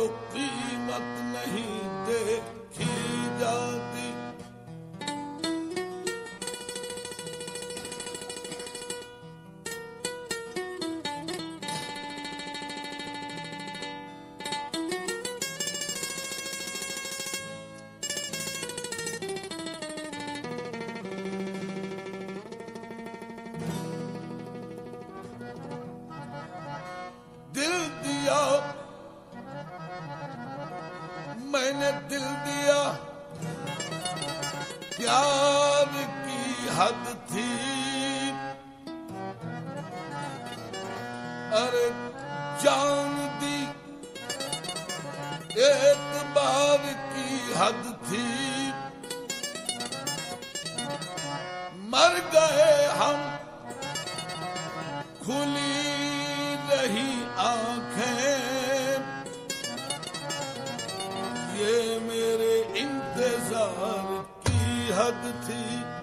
को कीमत नहीं देखते शांत थी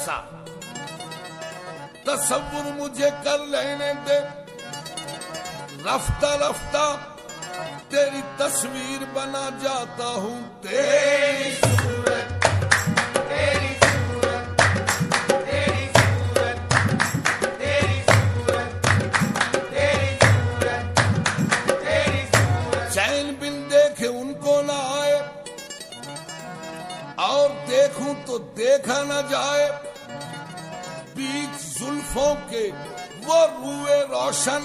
सा। तस्वुर मुझे कर लेने दे। रफ्ता रफ्ता तेरी तस्वीर बना जाता हूँ। तेरी सूरत तो देखा ना जाए। फौके वो रुए रोशन,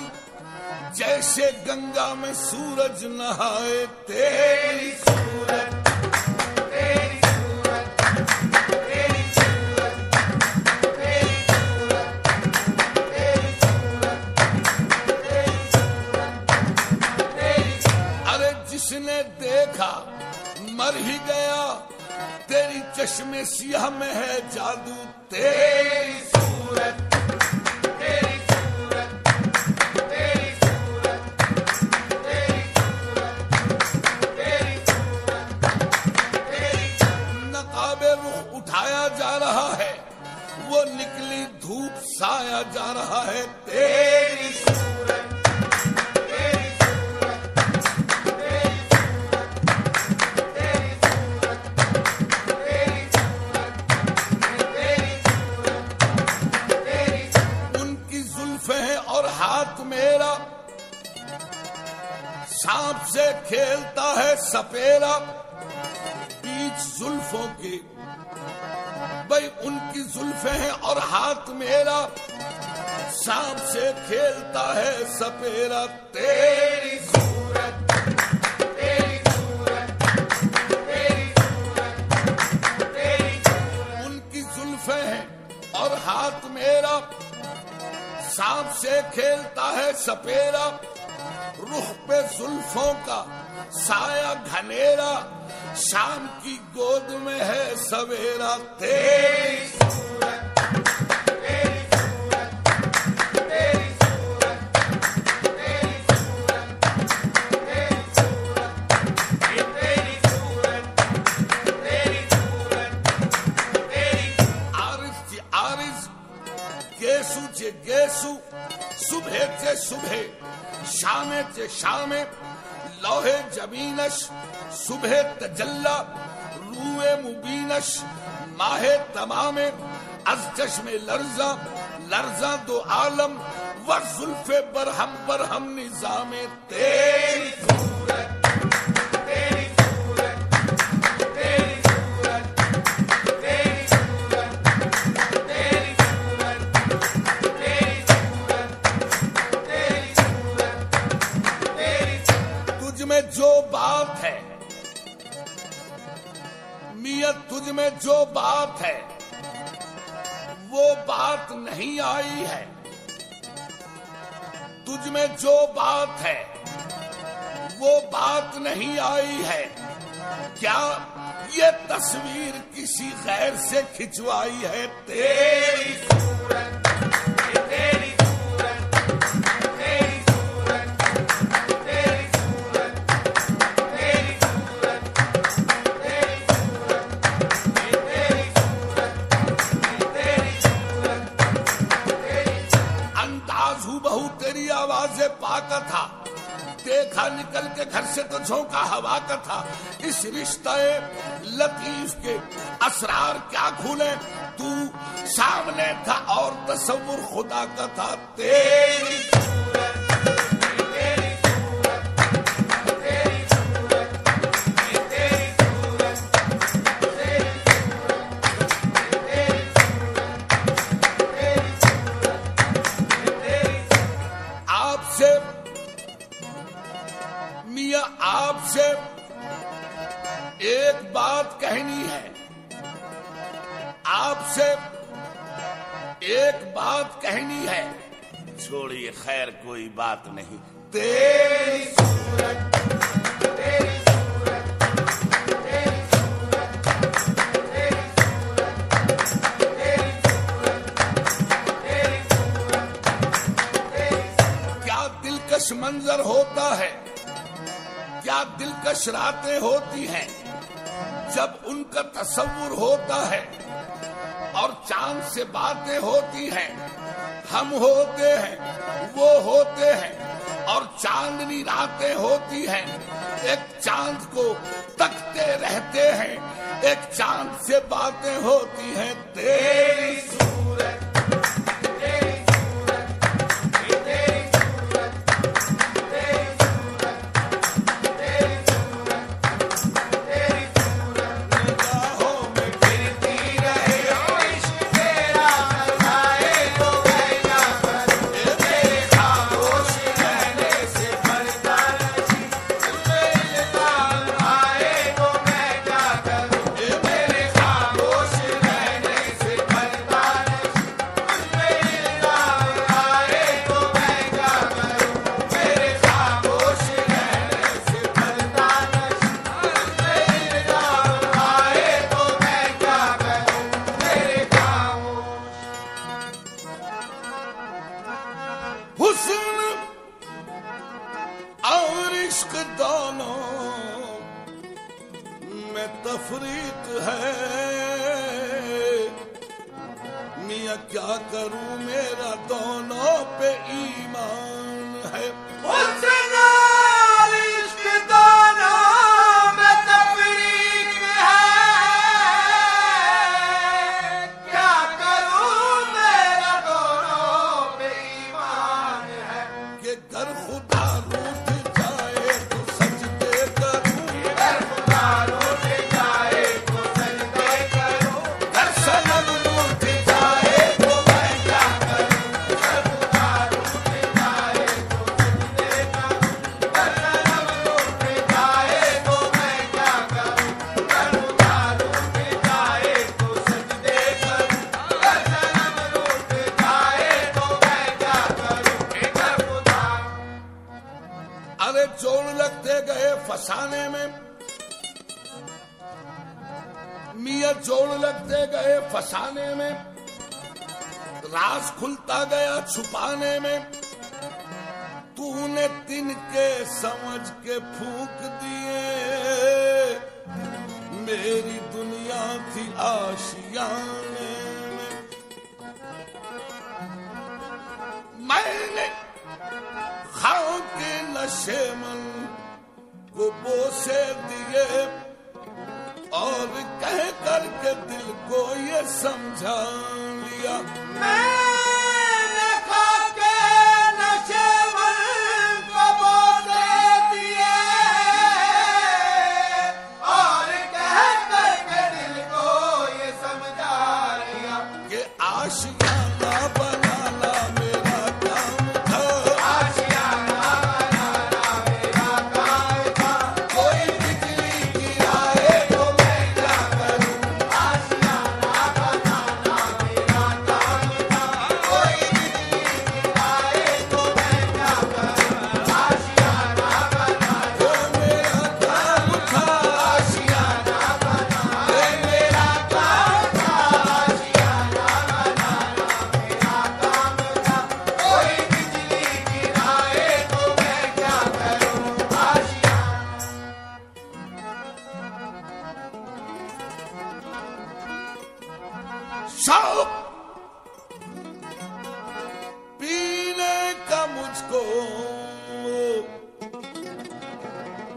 जैसे गंगा में सूरज नहाए तेरी सूरत जिसने देखा मर ही गया, तेरी चश्मे सिया में है जादू, तेरी सूरत बनाया जा रहा है। तेरी मेरा। सांप से खेलता है सपेरा। बीच जुल्फों के, भाई उनकी जुल्फे हैं और हाथ मेरा। सांप से खेलता है सपेरा, तेरी सूरत तेरी सूरत तेरी सूरत तेरी सूरत। उनकी जुल्फे हैं और हाथ मेरा। सांप से खेलता है सपेरा रुख पे जुल्फों का साया घनेरा। शाम की गोद में है सवेरा, तेरी शामे, लोहे जमीनश सुबह तजल्ला रूए मुबीनश, माहे तमामे अज चश्मे लर्जा लर्जा दो आलम व जुल्फे बरहम बरहम निजामे, तेरी नहीं आई है। क्या ये तस्वीर किसी गैर से खिंचवाई है? तेरी सूरत निकल के घर से तो झोंका हवा का था। इस रिश्ते लतीफ के असरार क्या खुले तू सामने था और तस्वुर खुदा का था। तेरी खैर कोई बात नहीं। तेरी सूरत क्या दिलकश मंजर होता है? क्या दिलकश रातें होती हैं जब उनका तस्वुर होता है और चाँद से बातें होती हैं? हम होते हैं, वो होते हैं, और चांदनी रातें होती हैं। एक चाँद को तकते रहते हैं, एक चाँद से बातें होती हैं, तेरी up. Man. शौक पीने का मुझको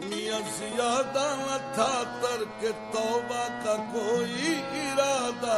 मियाँ ज़्यादा न था तर्क तौबा का कोई इरादा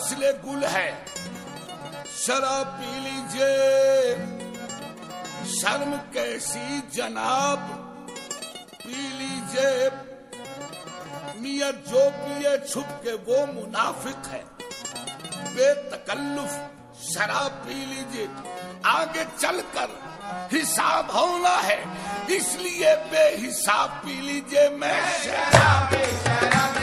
फसले गुल है। शराब पी लीजिए। शर्म कैसी जनाब? पी लीजिए। मियाँ जो पिए छुप के वो मुनाफिक है। बेतकल्लुफ, शराब पी लीजिए। आगे चलकर हिसाब होना है। इसलिए बेहिसाब पी लीजिए मैं। शराब जन्नत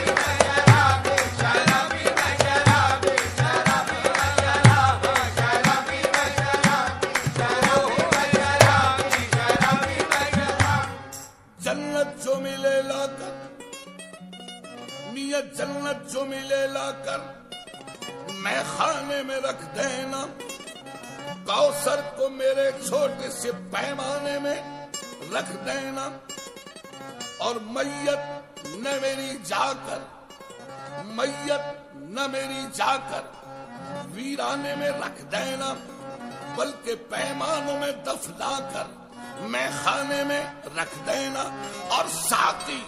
मियाँ जन्नत जो मिले लाकर मैं खाने में रख देना। कौसर को मेरे छोटे से पैमाने में रख देना। और मैयत न मेरी जाकर, मैयत न मेरी जाकर वीराने में रख देना। बल्कि पैमानों में दफना कर मैं खाने में रख देना। और साथी,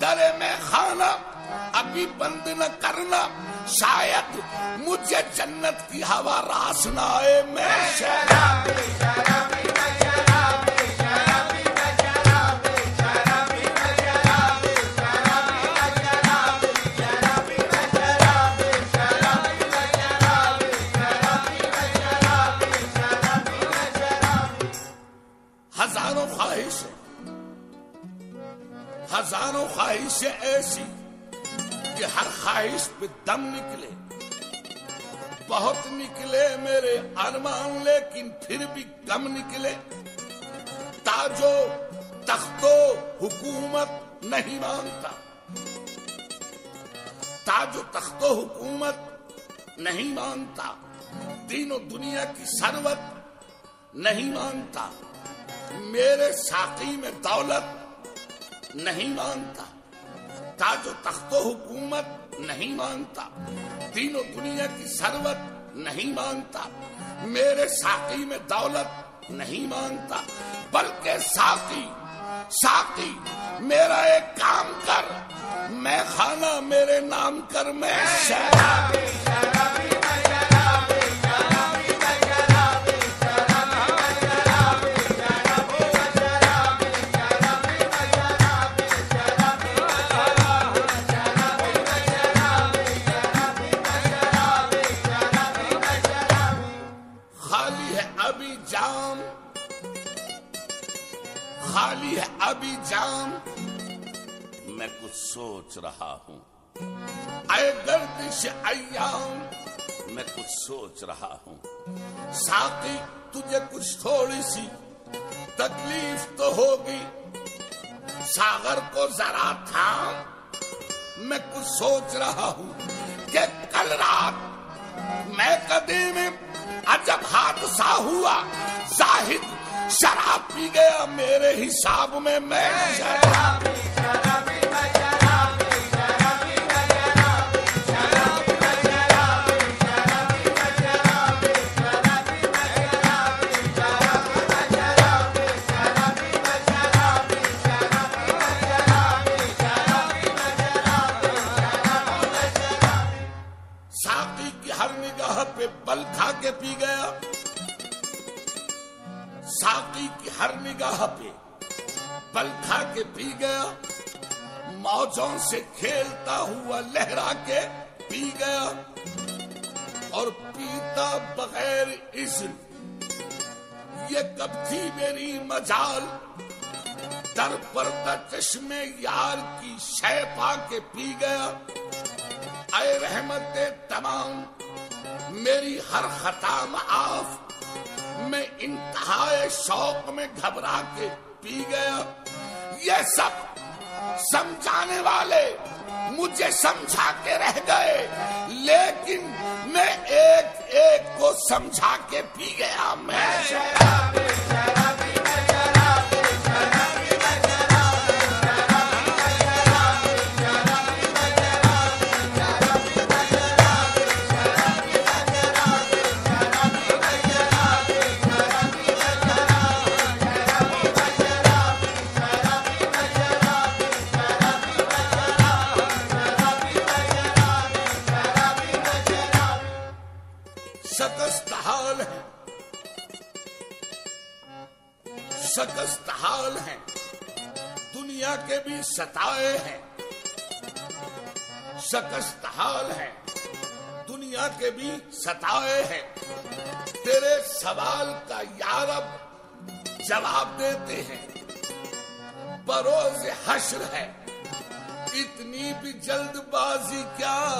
डरे में खाना। अभी बंद न करना। शायद मुझे जन्नत की हवा रास न आए। मैं शराब हज़ारों ख्वाहिशें। हज़ारों ख्वाहिशें ऐसी कि हर ख्वाहिश पे दम निकले। बहुत निकले मेरे अरमान, लेकिन फिर भी कम निकले। ताजो, तख्तो, हुकूमत नहीं मानता। ताजो, तख्तो, हुकूमत नहीं मानता। तीनों दुनिया की सरवत नहीं मानता। मेरे साकी में दौलत नहीं माँगता ताजो तख्तो हुकूमत नहीं माँगता तीनों दुनिया की सरवत नहीं माँगता मेरे साथी में दौलत नहीं माँगता बल्कि साकी साकी मेरा एक काम कर। मैं खाना मेरे नाम कर, मैं शराबी खाली रहा हूँ। अय गर्दिश अयाम मैं कुछ सोच रहा हूँ। साथी, तुझे कुछ थोड़ी सी तकलीफ़ तो होगी। सागर को जरा थाम। मैं कुछ सोच रहा हूँ कि कल रात मैं कदी में अजब हादसा हुआ। जाहिद, शराब पी गया मेरे हिसाब में मैं। शराब साकी मौजों से खेलता हुआ लहरा के पी गया और पीता बगैर इस, ये कब थी मेरी मजाल, दर पर चश्मे यार की शय पा के पी गया। अय रहमत तमाम, मेरी हर खता माफ़ मैं इंतहाए शौक में घबरा के पी गया। ये सब समझाने वाले मुझे समझा के रह गए, लेकिन मैं एक एक को समझा के पी गया। मैं सकस्त हाल है। दुनिया के भी सताए हैं। तेरे सवाल का यारब जवाब देते हैं। बरोज हश्र है। इतनी भी जल्दबाजी क्या?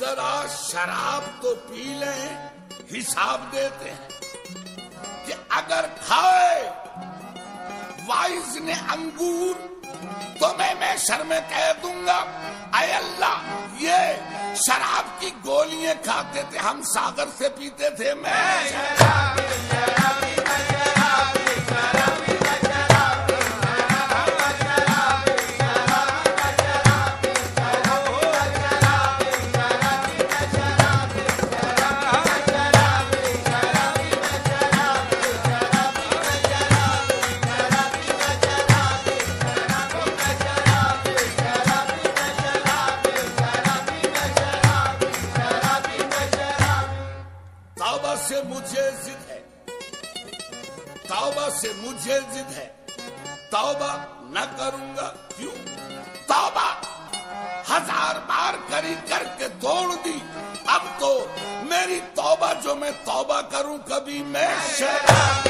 जरा शराब तो पी लें, हिसाब देते हैं। कि अगर खाए, वाइज ने अंगूर तो मैं शर में कह दूँगा, अरे अल्लाह, ये शराब की गोलियाँ खाते थे, हम सागर से पीते थे, मैं करूँगा? क्यों? तौबा। हज़ार बार करी करके तोड़ दी। अब तो मेरी तौबा जो मैं तौबा करूँ, कभी मैं शराब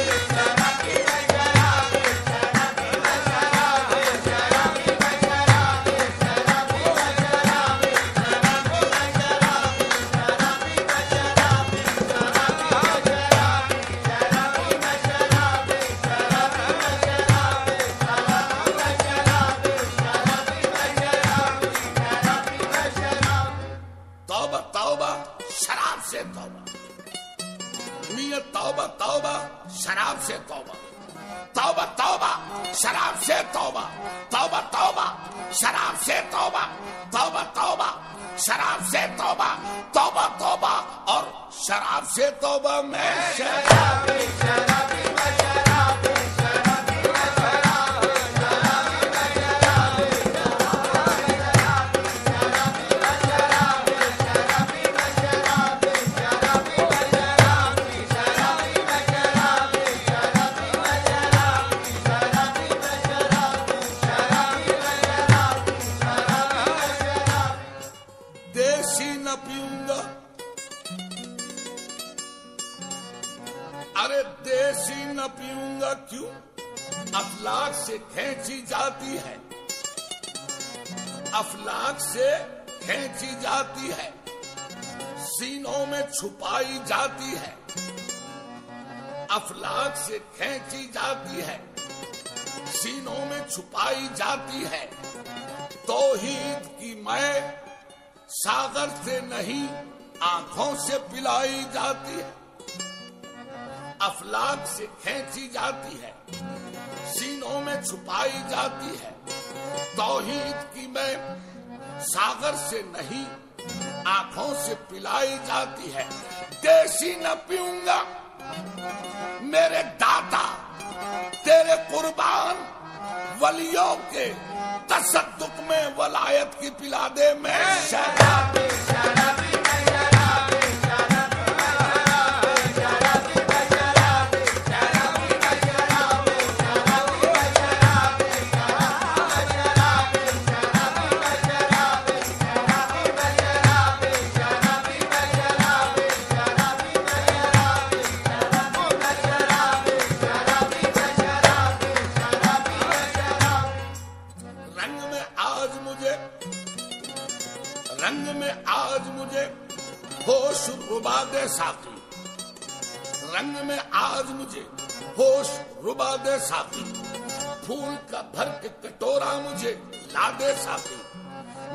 से तौबा छुपाई जाती है। तोहीद की मैं सागर से नहीं, आँखों से पिलाई जाती है। अफलाक से खेची जाती है, सीनों में छुपाई जाती है। तोहीद की मैं सागर से नहीं, आँखों से पिलाई जाती है। देसी न पीऊँगा, मेरे दाता, तेरे कुर्बान वलियों के तसदुक में वलायत की पिलादे में। शराब शराबी। साथी। रंग में आज मुझे होश रुबा दे साथी। फूल का भर के कटोरा मुझे ला दे साथी।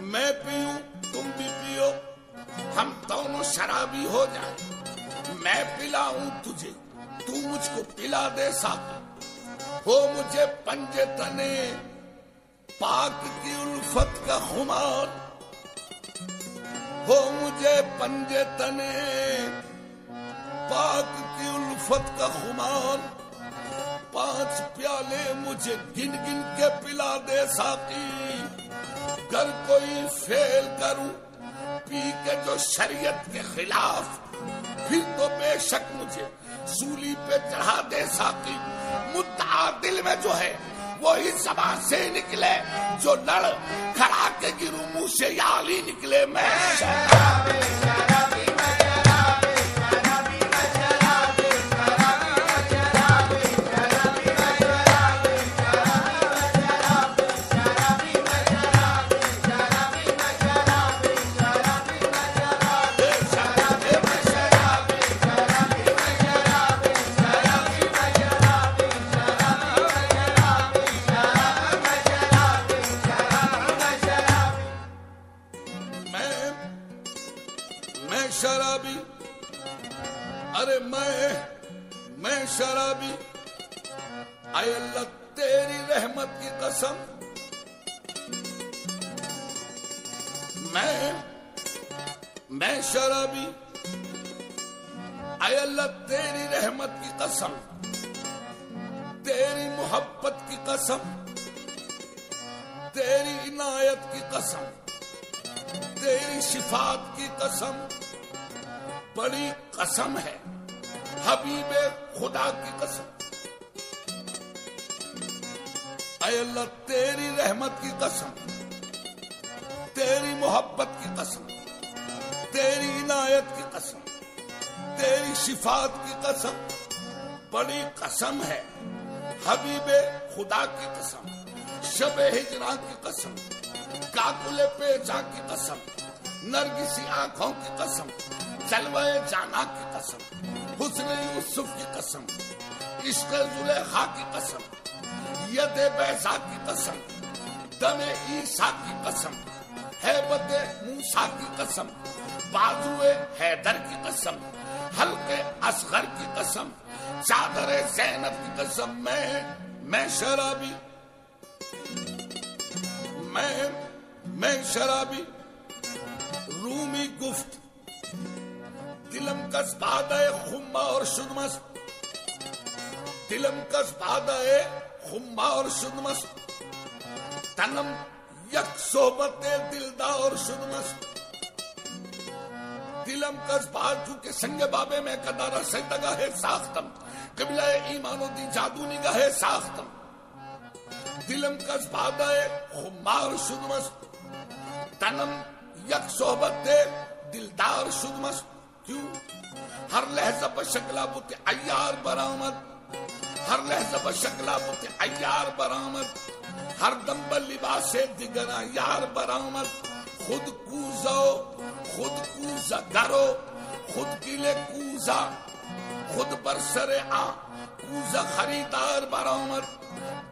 मैं पीऊं, तुम भी पियो। हम दोनों शराबी हो जाए। मैं पिलाऊं तुझे, तू मुझको पिला दे साथी। हो मुझे पंजे तने, पाक की उल्फत का खुमार हो मुझे पंजे तने। पाक की उल्फत का खुमान पाँच प्याले मुझे गिन गिन के पिला दे साकी कर कोई फेल करूँ, पी के जो शरीयत के खिलाफ। फिर तो बेशक मुझे सूली पे चढ़ा दे साकी मुद्दा दिल में जो है वही सभा से निकले जो लड़ खड़ा के गिरू मुँह से याली निकले। मैं शराबी शराबी कसम है। हबीब खुदा की कसम। अल्लाह तेरी रहमत की कसम, तेरी मोहब्बत की कसम, तेरी इनायत की कसम, तेरी शिफात की कसम, बड़ी कसम है। हबीब खुदा की कसम शब हिजरा की कसम काकुले पेचा की कसम नरगिसी आँखों की कसम जलवे जाना की कसम हुसन यूसुफ की कसम इश्क जुलेखा की कसम यद बैसा की कसम दमे ईसा की कसम हैबत मूसा की कसम बाजुए हैदर की कसम हल्के असगर की कसम चादर जैनब की कसम मैं मैं शराबी मैं मैं शराबी रूमी गुफ्त दिलम कस बादय खुम्मा और शुदमस दिलम कस बादय खुम्मा और शुदमस तनम यक दिलदा और शुदमस दिलम कस बाद के संग बाबे में कदारा से दगा है साख्तम। कबिला ईमानो दी जादू निगाह है साख्तम। दिलम कस बादय खुम्मा और शुदमस तनम यक सोबत दिलदार शुदमस क्यों? हर लहजा पर शक्ला बुत अयार बरामद। हर लहजा पर शक्ला बुत अयार बरामद। हर दम्बल लिबास दिगना यार बरामद। खुद कूजो, खुद कूजा करो खुद किले कूजा। खुद बरसरे आ, कूजा खरीदार बरामद।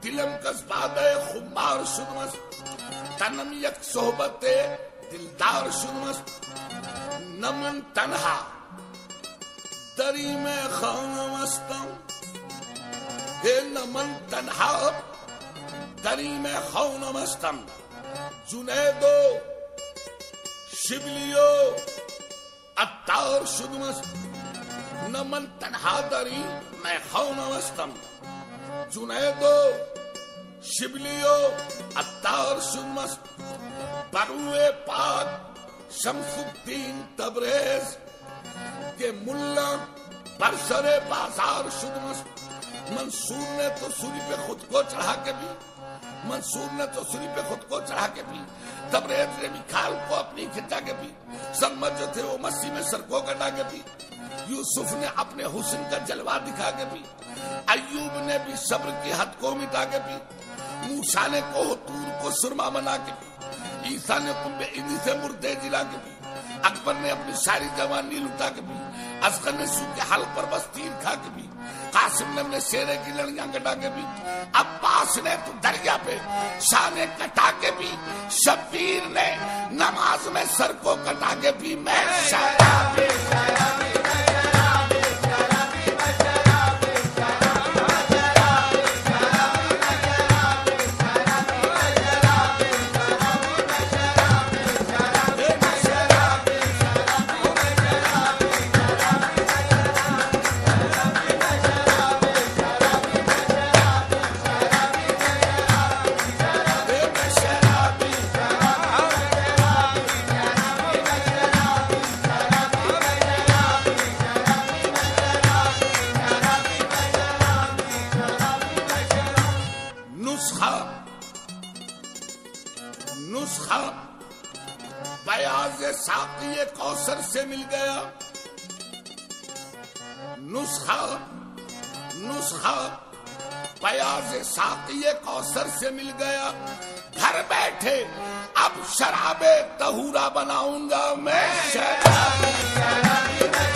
दिलम कस्बाद खुमार शुदमस तनम यक सोहबत दिलदार शुदमस नमन तनहा। दरी में खाना मस्तम हे नमन तनहा। दरी में मस्तम जुनेदो शिबलियो अत्तार शुदमस नमन तनहा दरी मैं मस्तम जुनेदो शिबलियो अत्तार शुदमस बरुए पाक शमसुद्दीन तबरेज के मुल्ला बरसरे बाज़ार शुदमस मंसूर ने तो सूरी पे खुद को चढ़ा के भी मंसूर ने तो सूरी पे खुद को चढ़ा के भी तबरेज ने भी खाल को अपनी खिंचा के भी सरमत जो थे वो मस्सी में सर को कटा के भी यूसुफ ने अपने हुसन का जलवा दिखा के भी अयूब ने भी सब्र की हद को मिटा के भी मूसा ने कोह तूर को सुरमा बना के भी ईसा ने इन्हीं से मुर्दे जिला के भी, अकबर ने अपनी सारी जवानी लुटा के भी, असगर ने सूखे हल पर बस तीर खा के भी, कासिम ने अपने शेरे की लड़ियाँ कटा के भी, अब्बास ने तो दरिया पे शाने कटा के भी शबीर ने नमाज़ में सर को कटा के भी, मैं शराबी नुस्खा नुस्खा बयाज साकी कौसर से मिल गया नुस्खा नुस्खा बयाज साकी कौसर से मिल गया घर बैठे अब शराबे तहूरा बनाऊँगा मैं शराबी